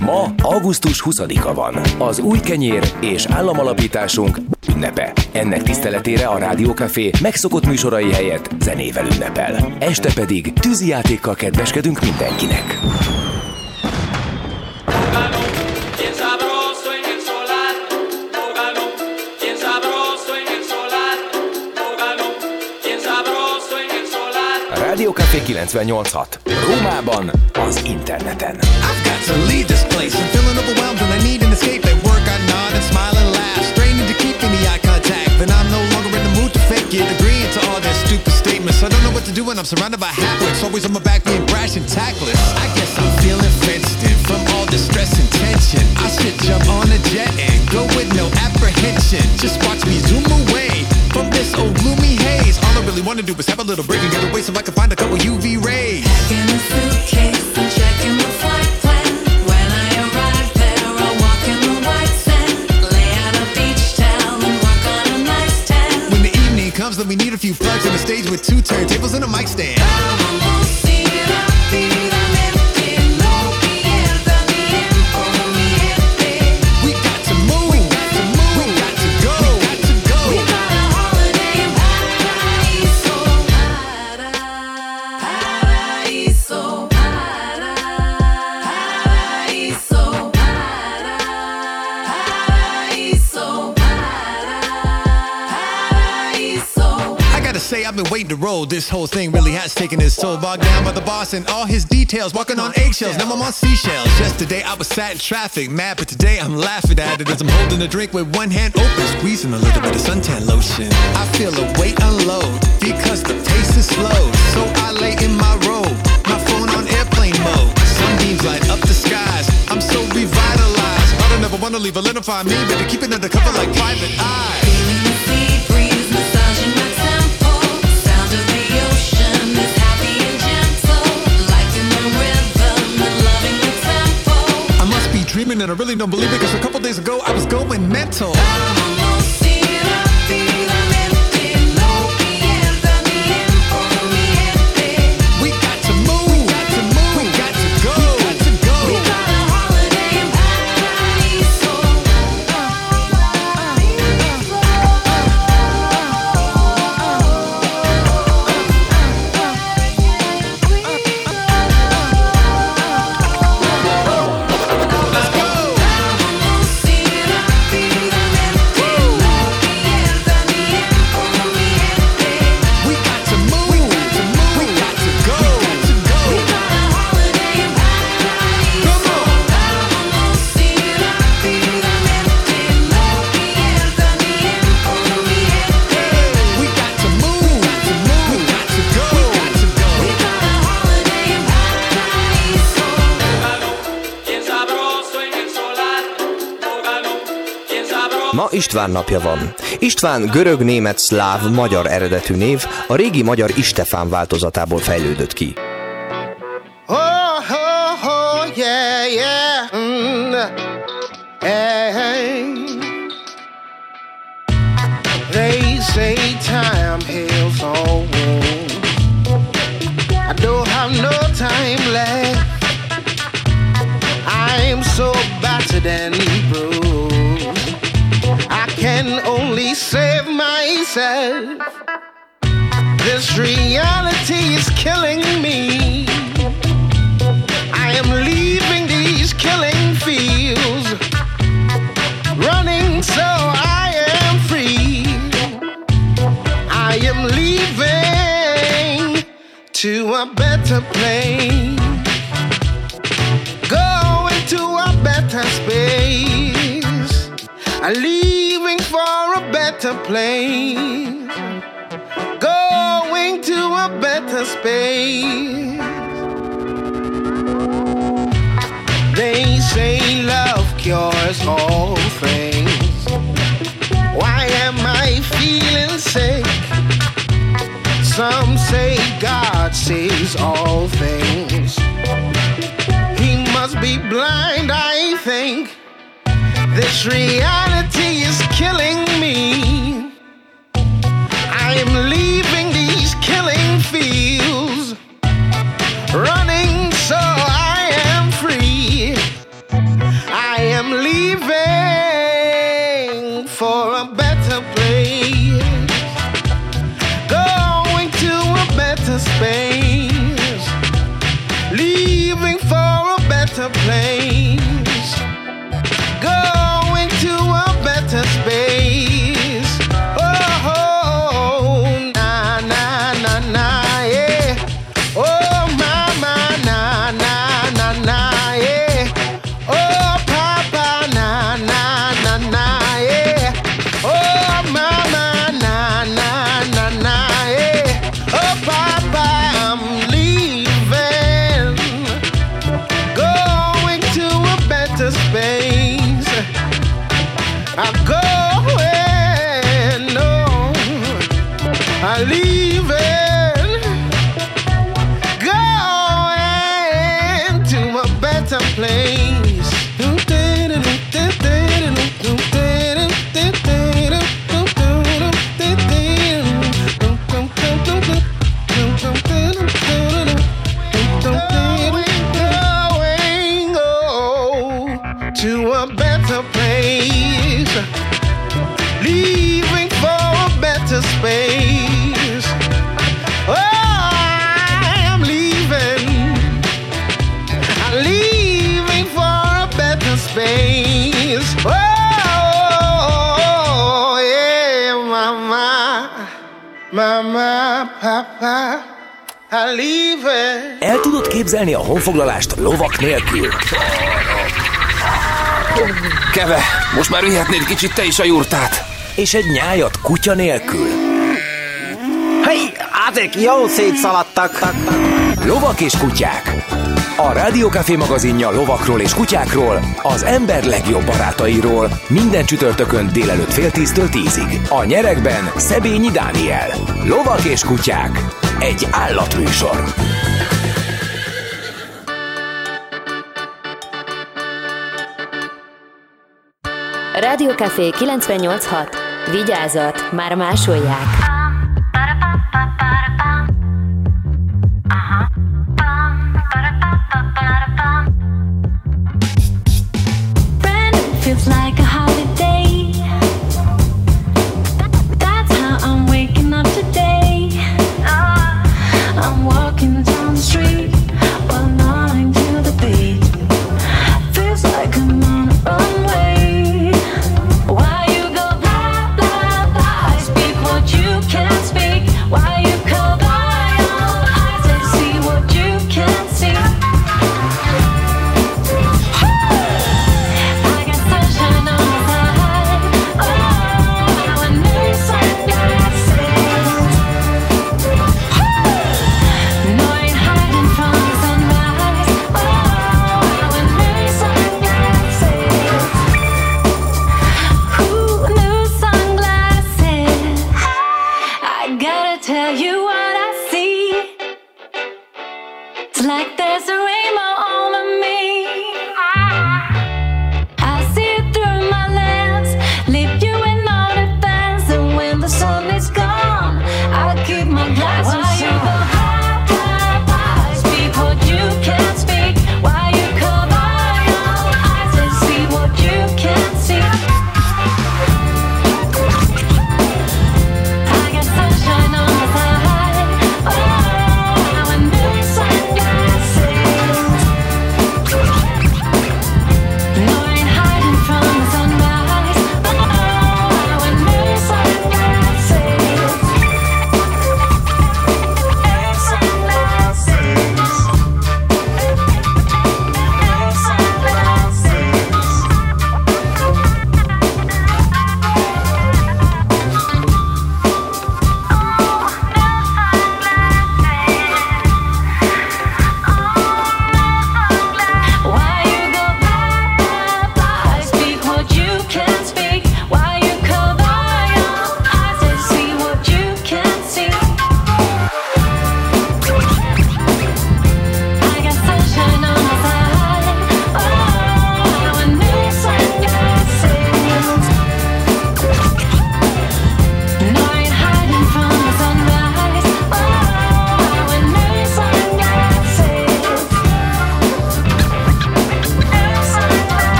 Ma augusztus 20-a van, az új kenyér és államalapításunk ünnepe. Ennek tiszteletére a Rádiókafé megszokott műsorai helyett zenével ünnepel. Este pedig tűzijátékkal kedveskedünk mindenkinek. Rádió Café 98.6. Rómában az interneten. I've got to leave this place. I'm feeling overwhelmed and I need an escape. At work I nod and smile and laugh. Straining to eye contact. I'm no longer fake it. Agreeing to all their stupid statements. I don't know what to do when I'm surrounded by halfwits. Always on my back being brash and tactless. I guess I'm feeling fenced in from all the stress and tension. I should jump on a jet and go with no apprehension. Just watch me zoom away from this old gloomy haze. All I really wanna do is have a little break and get away so I can find a couple UV rays. Packing a suitcase and checking we need a few plugs on the stage with two turntables and a mic stand. Waiting to roll. This whole thing really has taken its toll. Bogged down by the boss and all his details. Walking on eggshells, now I'm on seashells. Yesterday I was sat in traffic, mad, but today I'm laughing at it as I'm holding a drink with one hand open, squeezing a little bit of suntan lotion. I feel a weight unload because the pace is slow. So I lay in my robe, my phone on airplane mode. Sunbeams light up the skies. I'm so revitalized. I don't ever wanna leave find me, but to keep it undercover like private eye. And I really don't believe it Cause a couple days ago I was going mental István napja van. István görög, német, szláv, magyar eredetű név, a régi magyar Istefán változatából fejlődött ki. Mm, and save myself. This reality is killing me. I am leaving these killing fields, running so I am free. I am leaving to a better place, place, going to a better space. They say love cures all things. Why am I feeling sick? Some say God sees all things. He must be blind, I think. This reality is killing me. El tudod képzelni a honfoglalást lovak nélkül? Keve, most már vihetnéd kicsit te is a jurtát. És egy nyájat kutya nélkül. Hey, azek jó szétszaladtak. Lovak és kutyák. A Rádiókafé magazinja lovakról és kutyákról, az ember legjobb barátairól, minden csütörtökön délelőtt fél tíztől tízig. A nyerekben Szebényi Dániel. Lovak és kutyák. Egy állatműsor. Rádiókafé 98.6. Vigyázat, már másolják!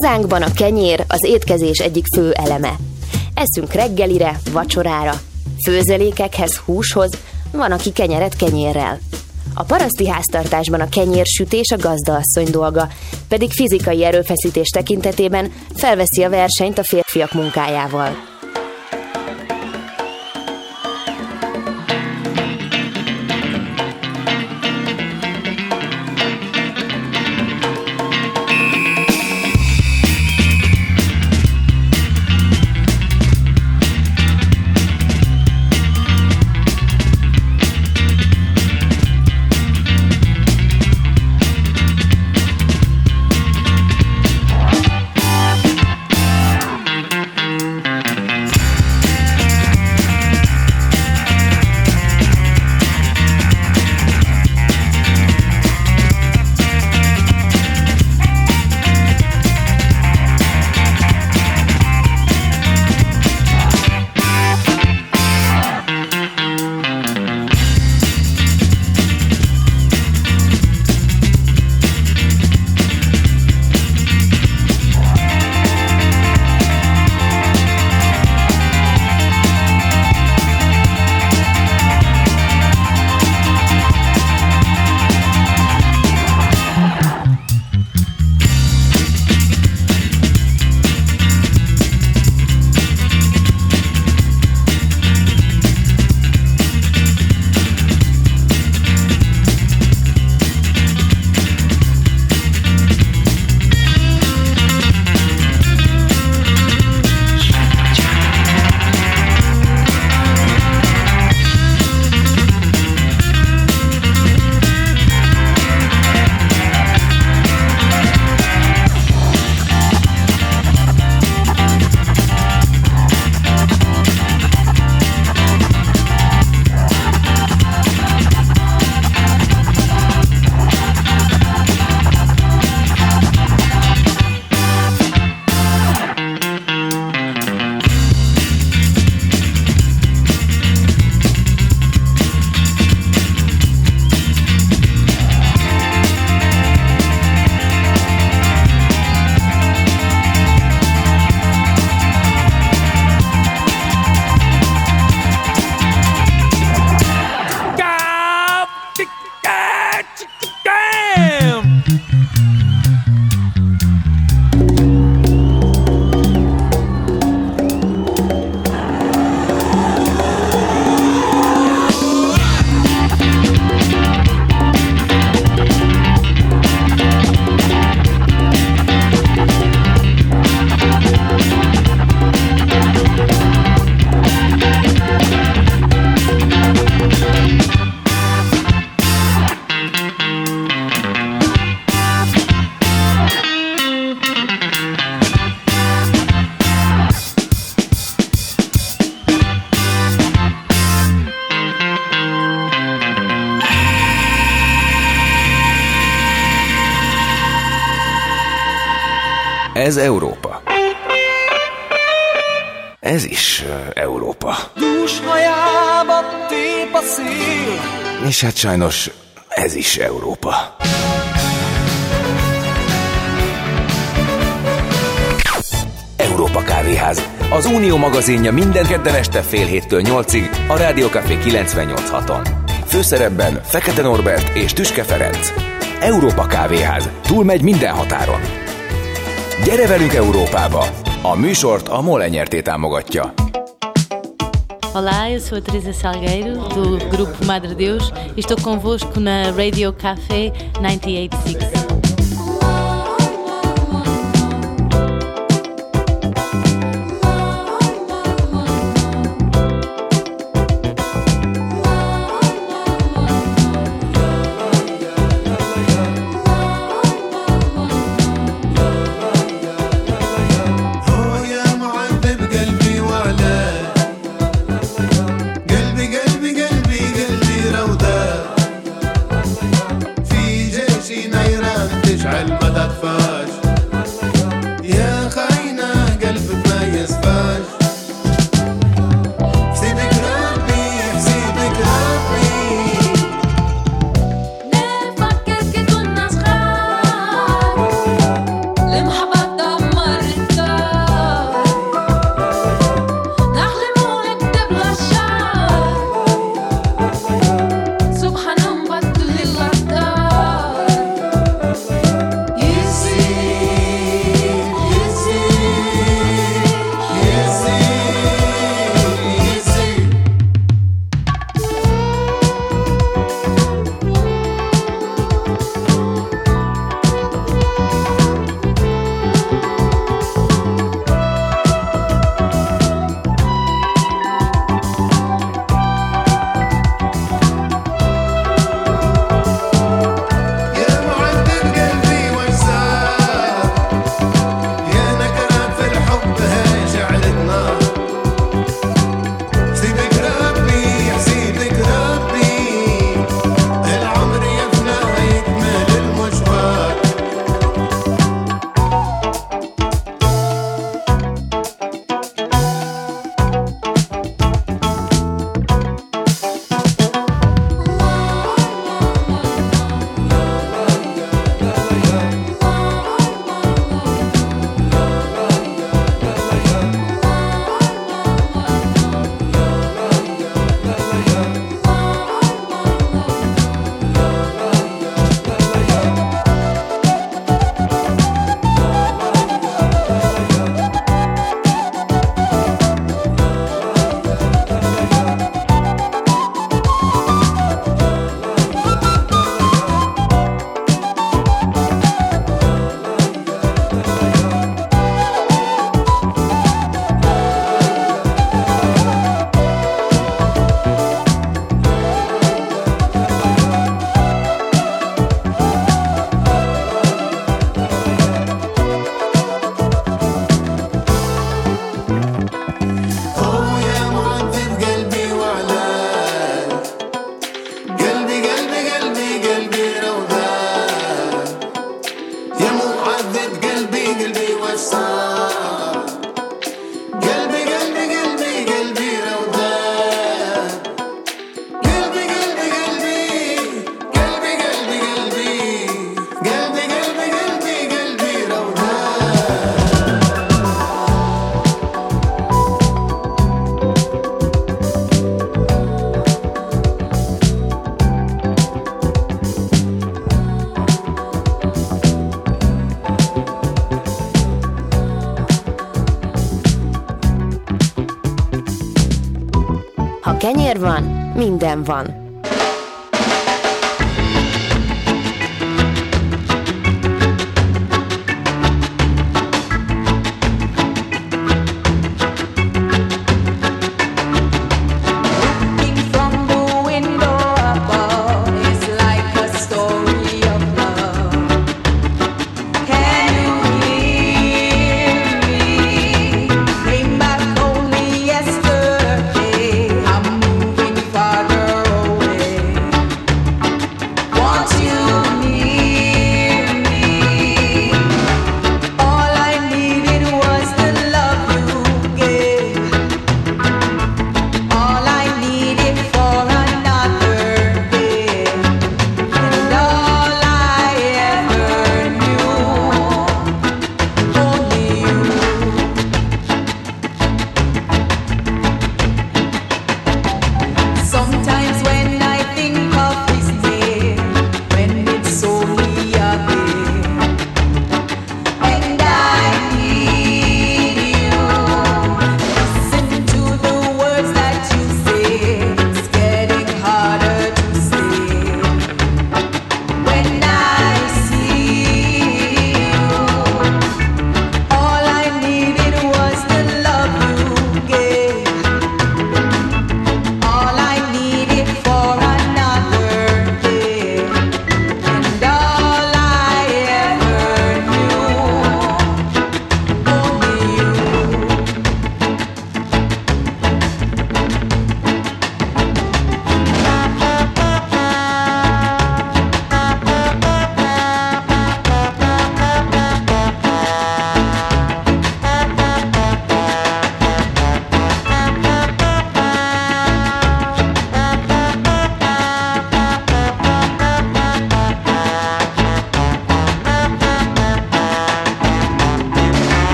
Hazánkban a kenyér az étkezés egyik fő eleme. Eszünk reggelire, vacsorára, főzelékekhez, húshoz, van, aki kenyeret kenyérrel. A paraszti háztartásban a kenyérsütés a gazdaasszony dolga, pedig fizikai erőfeszítés tekintetében felveszi a versenyt a férfiak munkájával. Ez Európa. Ez is ö, Európa. Dús hajába tép a szél, És hát sajnos ez is Európa. Európa Kávéház. Az Unió magazinja minden kedden este fél héttől nyolcig a Rádiókafé 98.6-on. Főszerepben Fekete Norbert és Tüske Ferenc. Európa Kávéház. Túlmegy minden határon. Gyere velünk Európába! A műsort a MOL enyerté támogatja. Olá, eu sou a Teresa Salgueiro, do grupo Madre Deus, e estou convosco na Radio Café 986. minden van.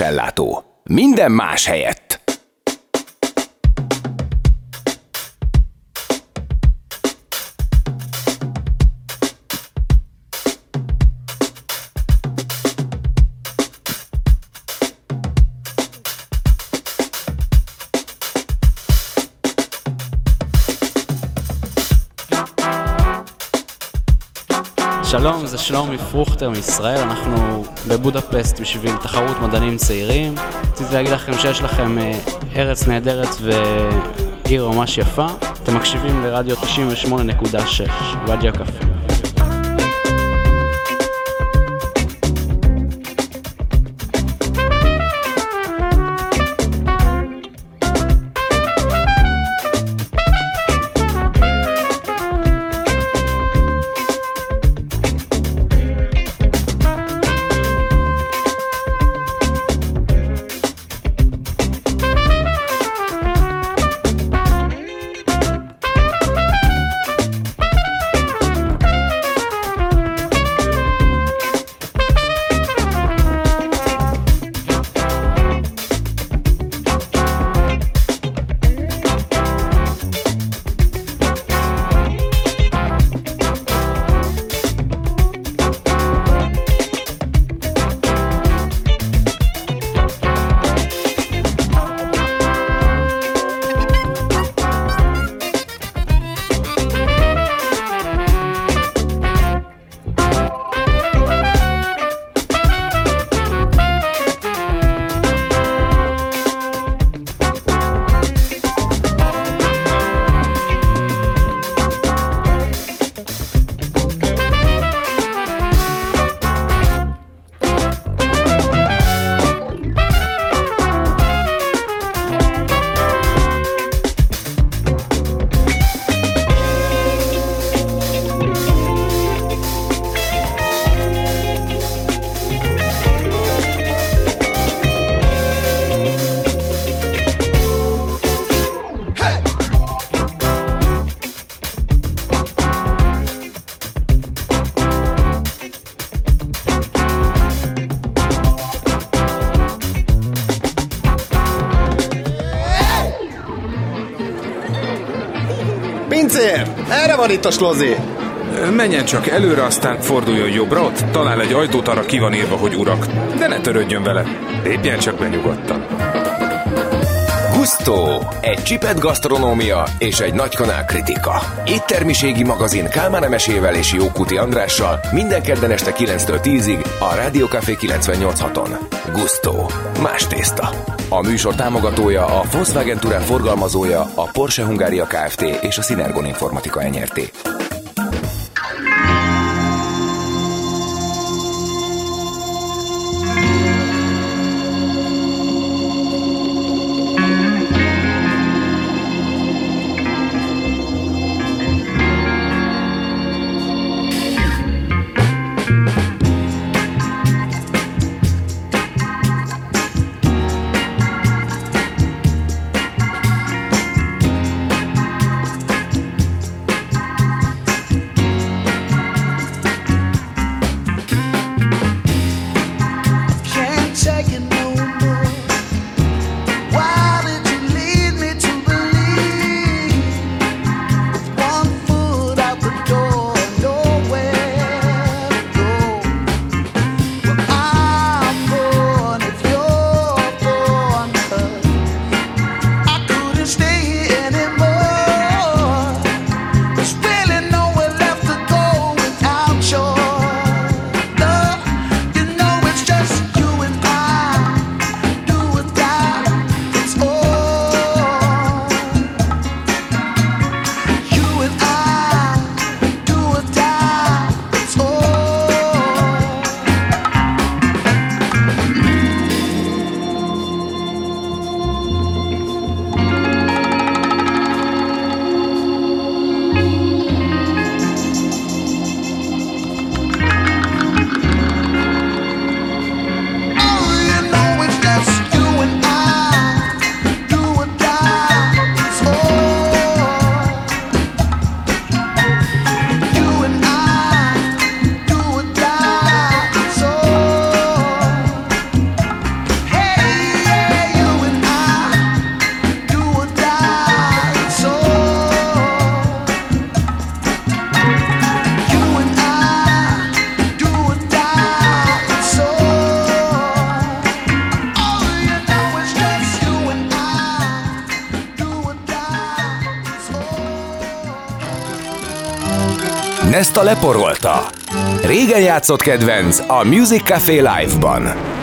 ellátó. Minden más helyett. עמי פרוכטר מישראל, אנחנו בבודפסט בשביל תחרות מדענים צעירים. רציתי להגיד לכם שיש לכם אה, ארץ נהדרת ועיר ממש יפה. אתם מקשיבים לרדיו 98.6, ואדיה קפה. Van itt a slozé? Menjen csak előre, aztán forduljon jobbra, ott talál egy ajtót, arra ki van írva, hogy urak. De ne törődjön vele. Lépjen csak be nyugodtan. Gusto, egy csipet gasztronómia és egy nagy kanál kritika. Éttermiségi magazin Kálmán Emesével és Jókuti Andrással minden kedden este 9-től 10-ig a Rádiókafé 98.6-on. Gusto, más tészta. A műsor támogatója a Volkswagen Touran forgalmazója a Porsche Hungária Kft. és a Synergon Informatika enyerté. Nesta leporolta. Régen játszott kedvenc a Music Café Live-ban.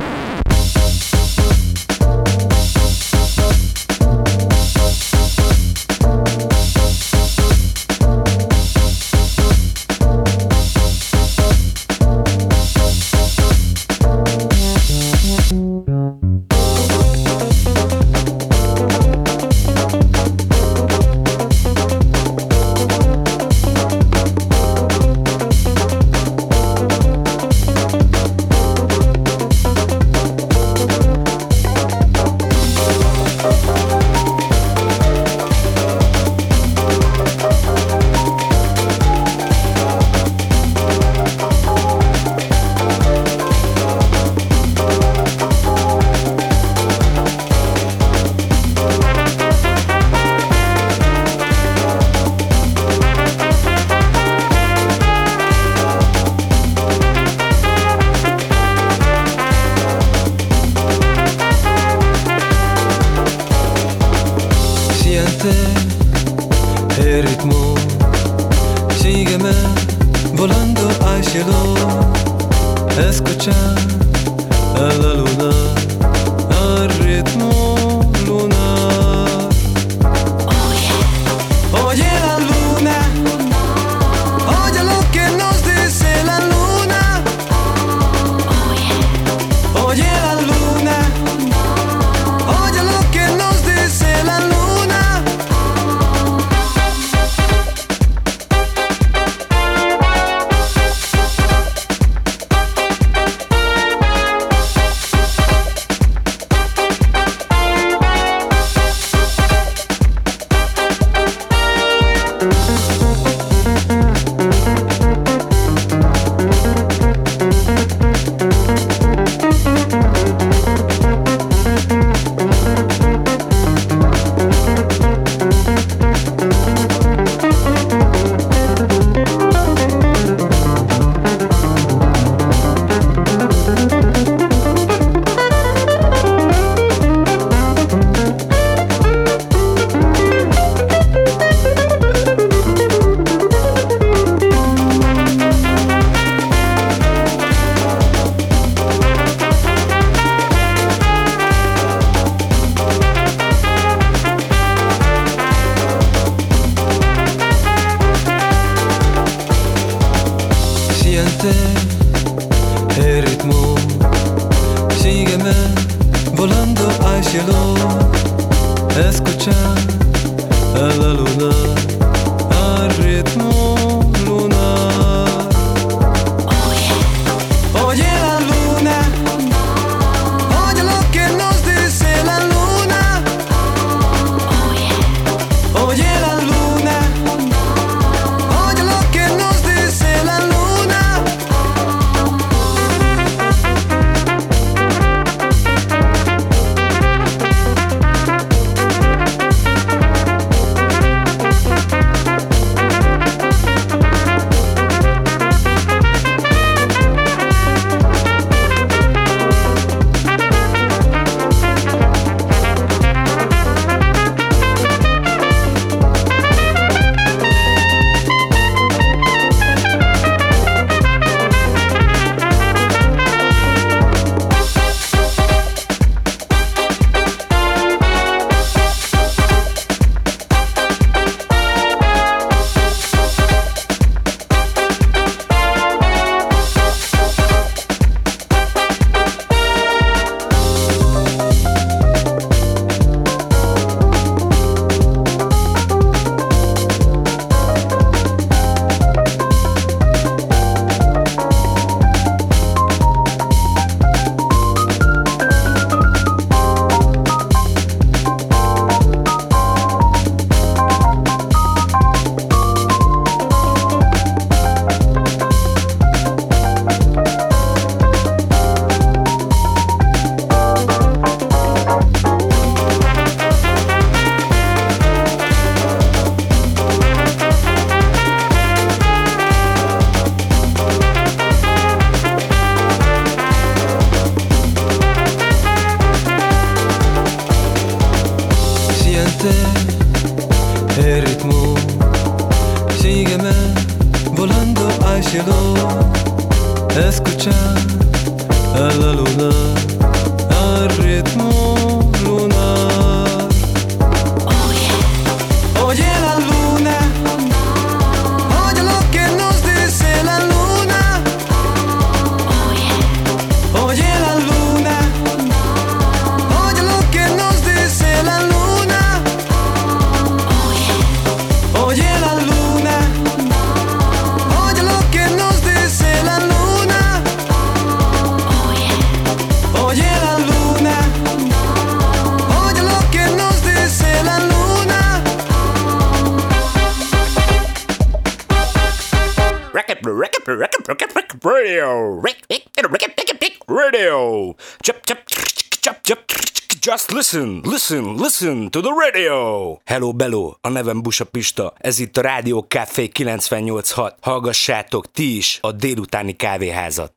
Just listen, listen, listen to the radio! Hello, Bello, a nevem Busa Pista, ez itt a Rádió Café 986. Hallgassátok ti is a délutáni kávéházat.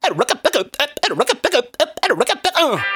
Uh.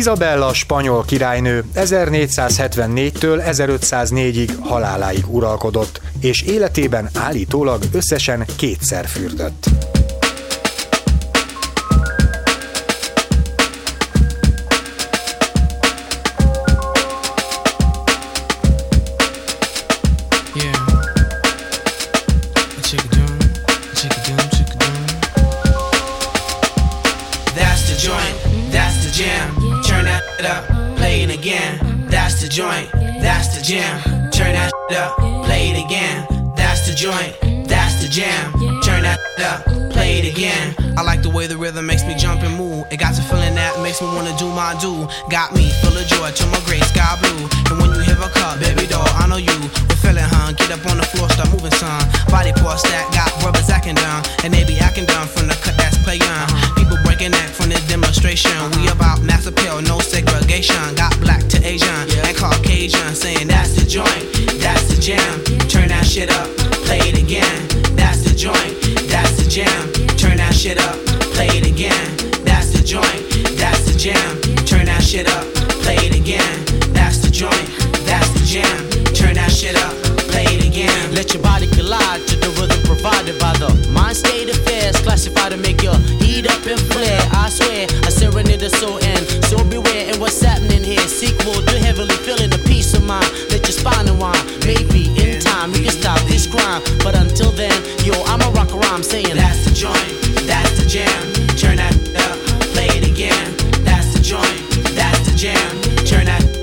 Izabella spanyol királynő 1474-től 1504-ig haláláig uralkodott, és életében állítólag összesen kétszer fürdött. Joint, that's the jam. Turn that up, play it again. That's the joint, that's the jam. Turn that up, play it again. I like the way the rhythm makes me jump and move. It got the feeling that makes me wanna do my do. Got me full of joy to my gray sky blue. And when you hear a cut, baby doll, I know you. Feeling, huh? Get up on the floor, start moving, son. Body parts that got brothers acting down. And they be acting down from the cut that's play on. Uh-huh. People breaking neck from this demonstration. We uh-huh. about mass appeal, no segregation. Got black to Asian and Caucasian saying that's the joint, that's the jam. Turn that shit up, play it again. That's the joint, that's the jam. Turn that shit up, play it again. That's the joint, that's the jam. Turn that shit up, play it again. That's the joint, that's the jam. Turn that shit up, play it again. Let your body collide to the rhythm provided by the mind state affairs. Classified to make your heat up and flare. I swear, a serenade the soul and so beware. And what's happening here? Sequel to heavily feeling the peace of mind. Let your spine unwind. Maybe in time we can stop this crime. But until then, yo, I'ma rock a rhyme saying That's the joint, that's the jam. Turn that up, play it again. That's the joint, that's the jam. Turn that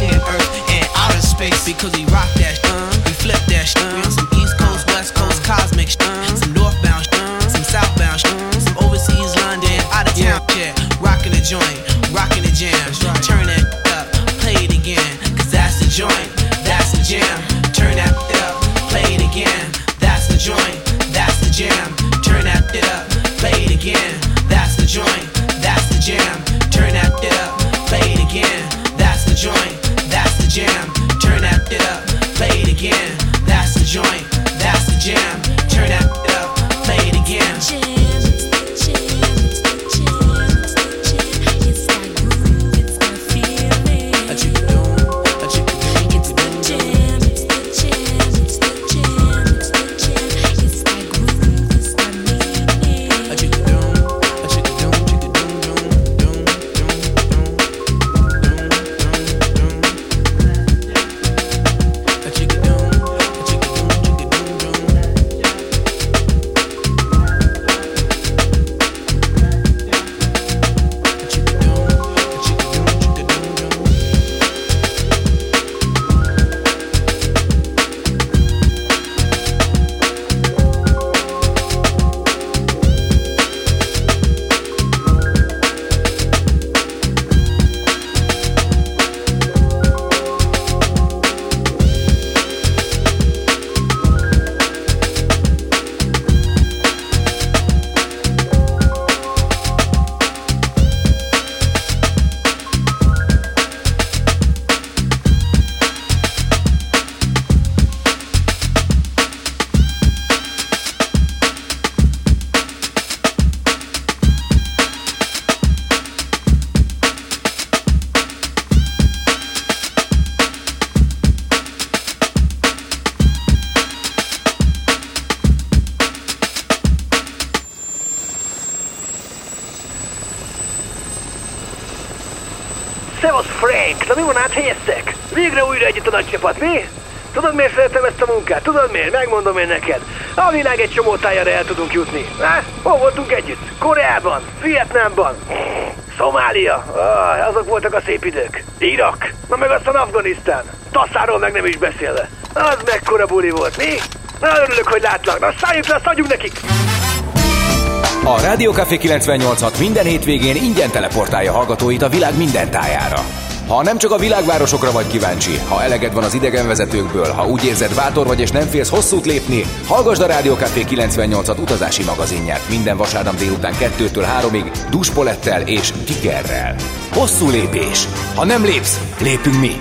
face, in earth and outer space. Because we rock that Frank! Na mi van át helyeztek? Végre újra együtt a nagy csapat, mi? Tudod, miért szeretem ezt a munkát? Tudod miért? Megmondom én neked. A világ egy csomó tájára el tudunk jutni. Há? Hol voltunk együtt? Koreában, Vietnámban, Szomália. Ah, azok voltak a szép idők. Irak. Na meg aztán Afganisztán. Tasszáról meg nem is beszélve. Az mekkora buli volt, mi? Na örülök, hogy látlak. Na szálljunk le, azt nekik. A Rádiókafé 98 minden hétvégén ingyen teleportálja hallgatóit a világ minden tájára. Ha nem csak a világvárosokra vagy kíváncsi, ha eleged van az idegenvezetőkből, ha úgy érzed bátor vagy és nem félsz hosszút lépni, hallgasd a Rádiókafé 98 utazási magazinját minden vasárnap délután 2-től 3-ig Duspolettel és Tigerrel. Hosszú lépés. Ha nem lépsz, lépünk mi.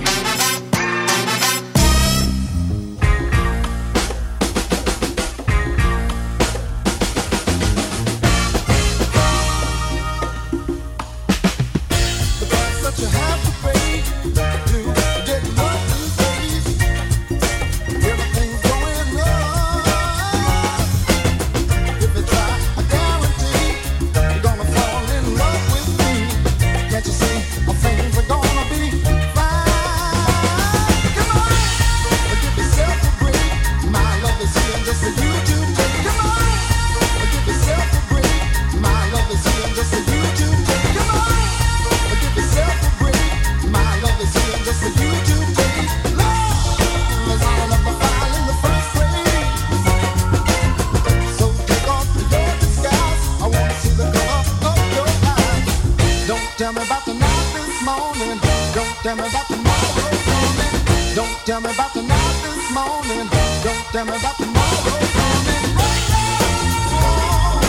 About the night this morning. Don't tell me about tomorrow coming. Don't tell me about the night this morning. Don't tell me about tomorrow coming. Right now,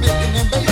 baby, baby.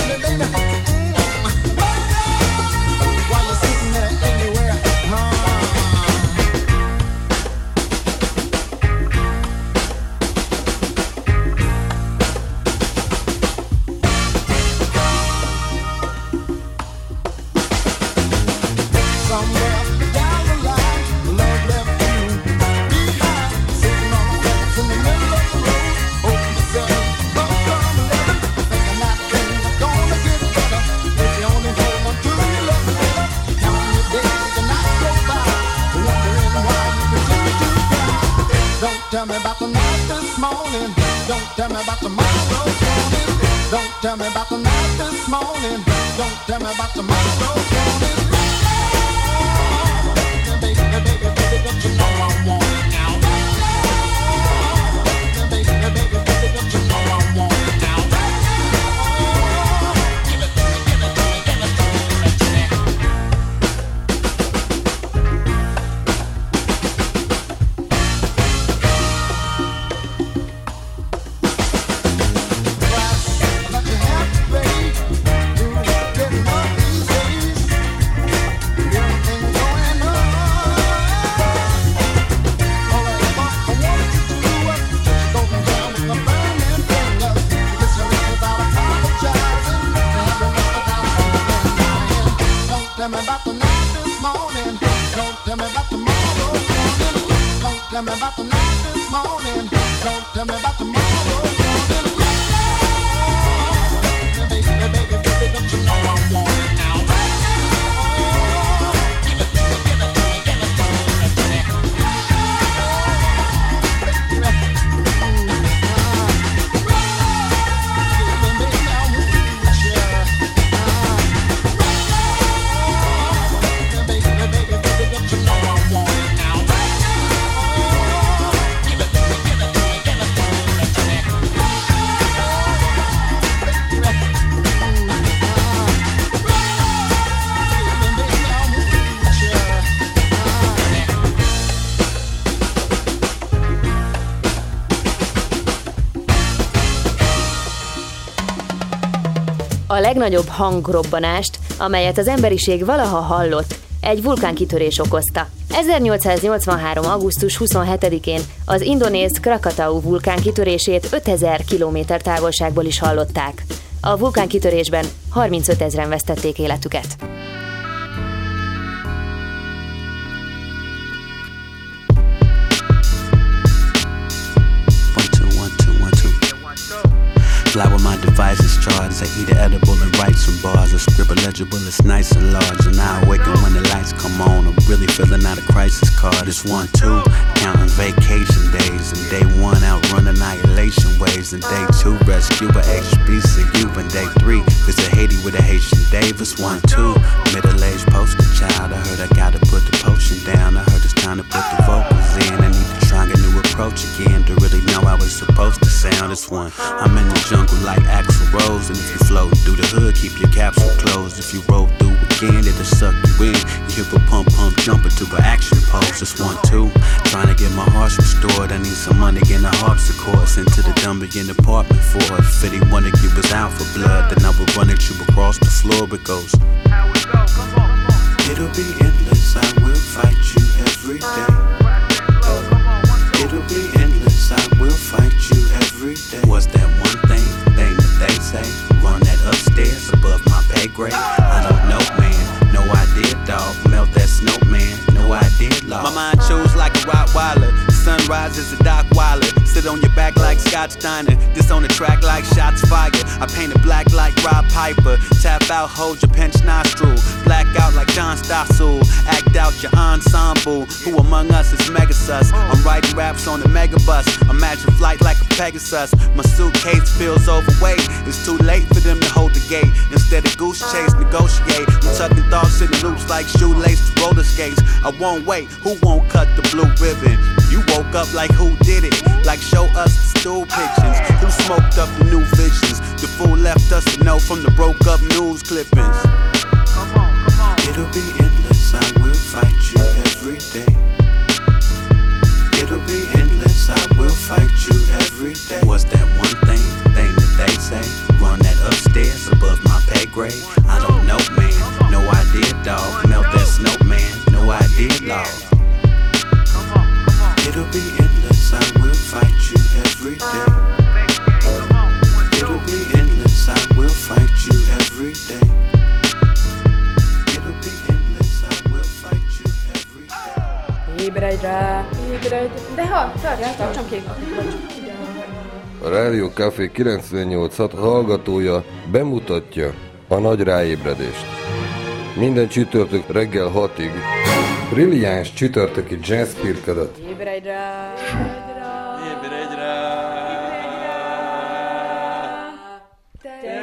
Tell me about the night this morning. Don't tell me about tomorrow legnagyobb hangrobbanást, amelyet az emberiség valaha hallott, egy vulkánkitörés okozta. 1883. augusztus 27-én az indonéz Krakatau vulkán kitörését 5000 km távolságból is hallották. A vulkánkitörésben 35 ezeren vesztették életüket. charges. I eat an edible and write some bars. I scribble legible, it's nice and large. And I awaken when the lights come on. I'm really feeling out a crisis card. It's one, two, counting vacation days. And day one, outrun annihilation waves. And day two, rescue a HBCU. And day three, visit Haiti with a Haitian Davis. One, two, middle aged poster child. I heard I gotta put the potion down. I heard it's time to put the vocals in. I need to try a new approach again to really know how it's supposed to sound. It's one. I'm in the jungle like Axl Rose, and if you floating through the hood, keep your capsule closed. If you roll through again, it'll suck you in. You hear a pump pump jumping to an action pose. It's one, two. Trying to get my heart restored. I need some money in the harpsichord. Sent to the Dumbian apartment for it. If anyone of you was out for blood, then I will run at you across the floor. It goes. It'll be endless. I will fight you every day. What's that one thing, thing that they say? Run that upstairs above my pay grade. I don't know, man. No idea, dog. Melt that snowman. No idea, law. My mind chose like a Rottweiler. Sunrise is a Doc Weiler. Sit on your back like Scott Steiner. This on the track like shots fired. I paint it black like Roddy Piper. Tap out, hold your pinch nostril. Black out like John Stossel. Act out your ensemble. Who among us is Megasus? I'm writing raps on the megabus. Imagine flight like a Pegasus. My suitcase feels overweight. It's too late for them to hold the gate. Instead of goose chase, negotiate. I'm tucking thoughts in loops like shoelace to roller skates. I won't wait. Who won't cut the blue ribbon? You woke up like who did it? Like show us the stool pictures. Who smoked up the new visions? The fool left us to know from the broke up news clippings. It'll be endless. I will fight you every day. It'll be endless. I will fight you every day. What's that one thing, thing that they say? Run that upstairs above my pay grade. I don't know, man. No idea, dog. Melt that snowman. No idea, law. It'll be endless. I will fight you every day. It'll be endless. I will fight you every day. It'll be endless. I will fight you every day. Ébredj rá! Ébredj! De ha, tartsd, tartsam ki! A Rádió Café 98.6 hallgatója bemutatja a nagy ráébredést. Minden csütörtök reggel 6-ig brilliáns csütörtöki jazz pirködött. Ébredj rá! Ébredj rá! Ébredj rá! Ébredj!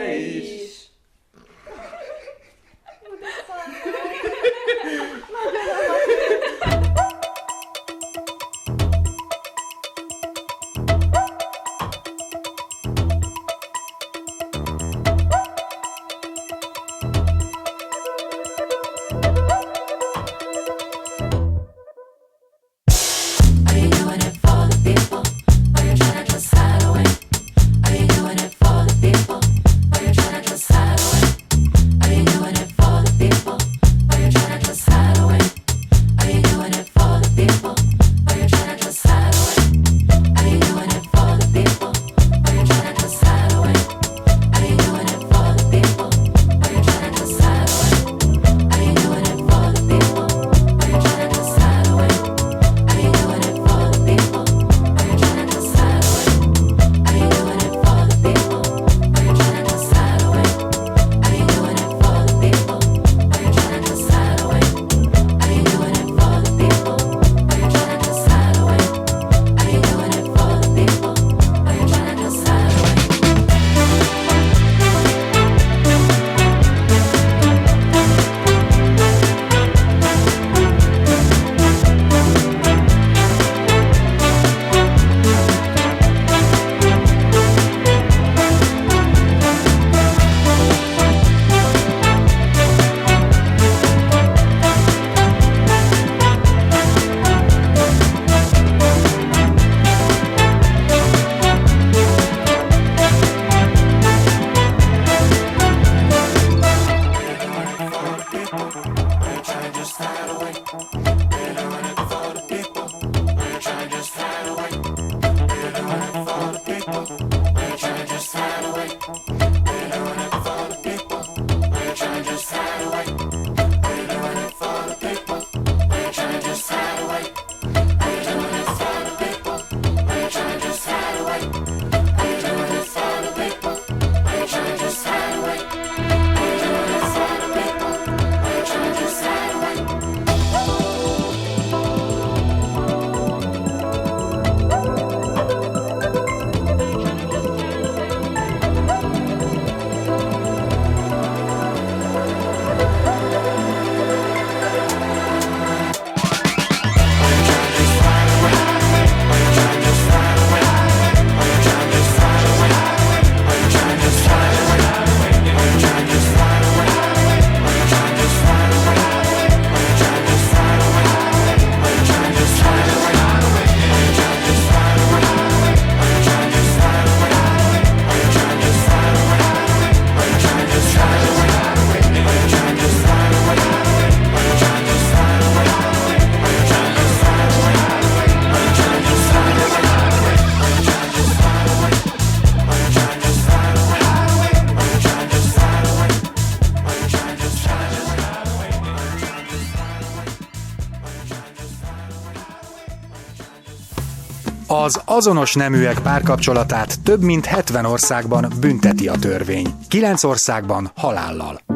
Azonos neműek párkapcsolatát több mint 70 országban bünteti a törvény. 9 országban halállal.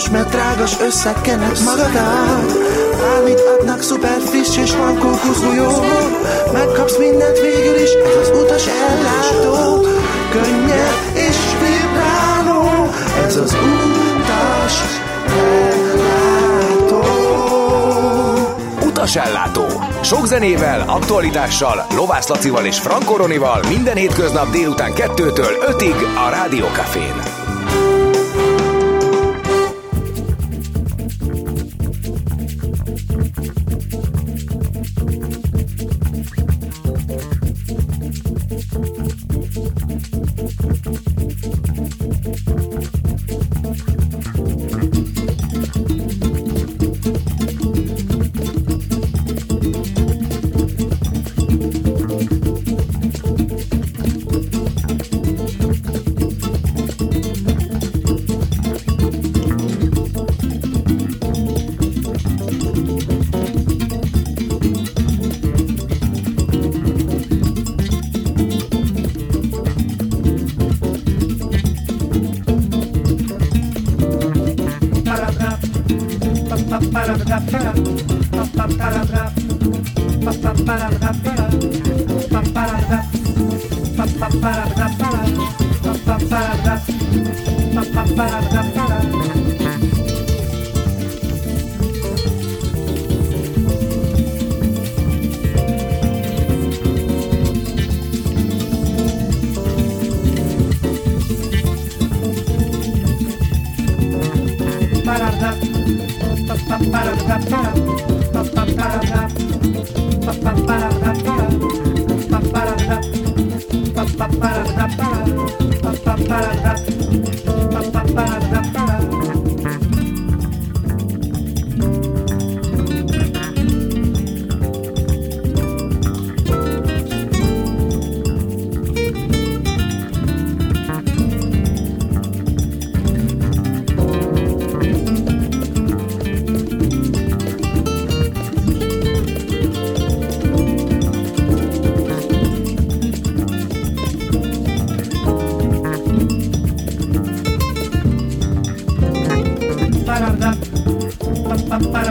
Ne fogtos, mert drágas összekenet magadát Bármit adnak, szuper friss és van kókuszújó Megkapsz mindent végül is, ez az utas ellátó Könnyed és vibráló Ez az utas ellátó Utasellátó. Sok zenével, aktualitással, Lovász Lacival és Franko Ronival minden hétköznap délután 2-től 5-ig a Rádió Cafén.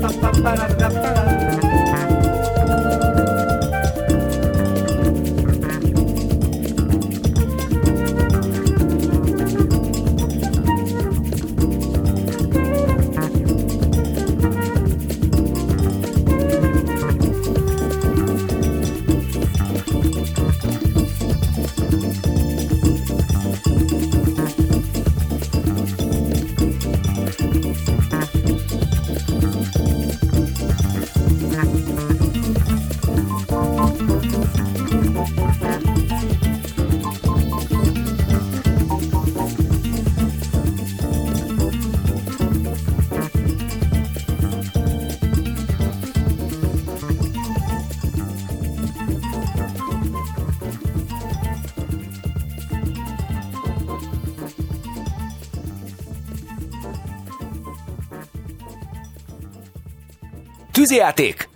Ba-ba-ba-da-ba-da tűzijáték?